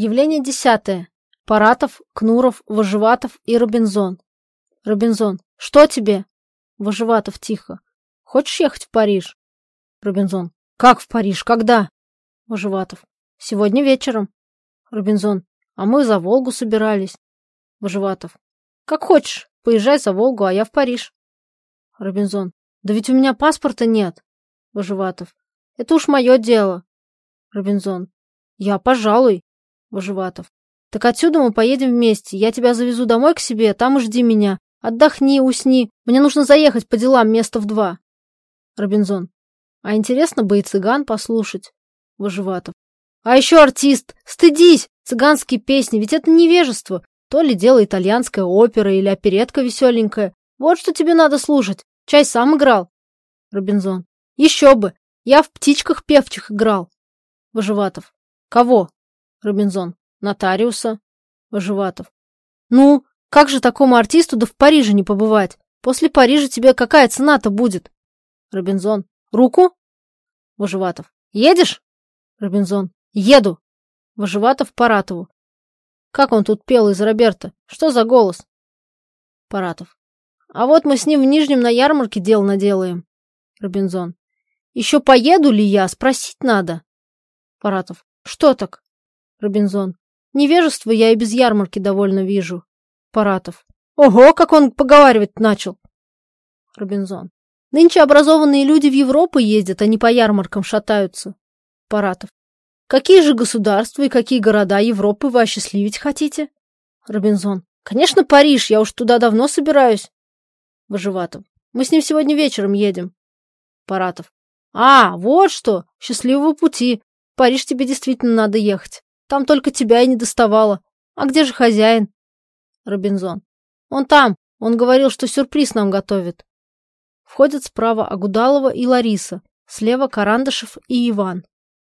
Явление десятое. Паратов, Кнуров, Выживатов и Робинзон. Робинзон. Что тебе? Выживатов тихо. Хочешь ехать в Париж? Робинзон. Как в Париж? Когда? Выживатов. Сегодня вечером. Робинзон. А мы за Волгу собирались. Выживатов. Как хочешь. Поезжай за Волгу, а я в Париж. Робинзон. Да ведь у меня паспорта нет. Выживатов. Это уж мое дело. Робинзон. Я, пожалуй. Выживатов. Так отсюда мы поедем вместе. Я тебя завезу домой к себе, там и жди меня. Отдохни, усни. Мне нужно заехать по делам места в два. Робинзон. А интересно бы и цыган послушать. Выживатов. А еще артист. Стыдись! Цыганские песни, ведь это невежество. То ли дело итальянская опера или оперетка веселенькая. Вот что тебе надо слушать. Чай сам играл. Робинзон. Еще бы. Я в птичках певчих играл. Выживатов. Кого? Робинзон. Нотариуса. Выживатов. Ну, как же такому артисту да в Париже не побывать? После Парижа тебе какая цена-то будет? Робинзон. Руку? Выживатов. Едешь? Робинзон. Еду. Выживатов Паратову. Как он тут пел из Роберта? Что за голос? Паратов. А вот мы с ним в Нижнем на ярмарке дел наделаем. Робинзон. Еще поеду ли я? Спросить надо. Паратов. Что так? Робинзон. Невежество я и без ярмарки довольно вижу. Паратов. Ого, как он поговаривать начал. Робинзон. Нынче образованные люди в Европу ездят, а не по ярмаркам шатаются. Паратов. Какие же государства и какие города Европы вы осчастливить хотите? Робинзон. Конечно, Париж, я уж туда давно собираюсь. Выживатов. Мы с ним сегодня вечером едем. Паратов. А, вот что! Счастливого пути! В Париж тебе действительно надо ехать. Там только тебя и не доставало. А где же хозяин? Робинзон. Он там. Он говорил, что сюрприз нам готовит. Входят справа Агудалова и Лариса, слева Карандашев и Иван.